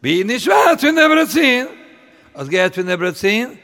Wie nicht schwarz von der Brezin. Was geht von der Brezin?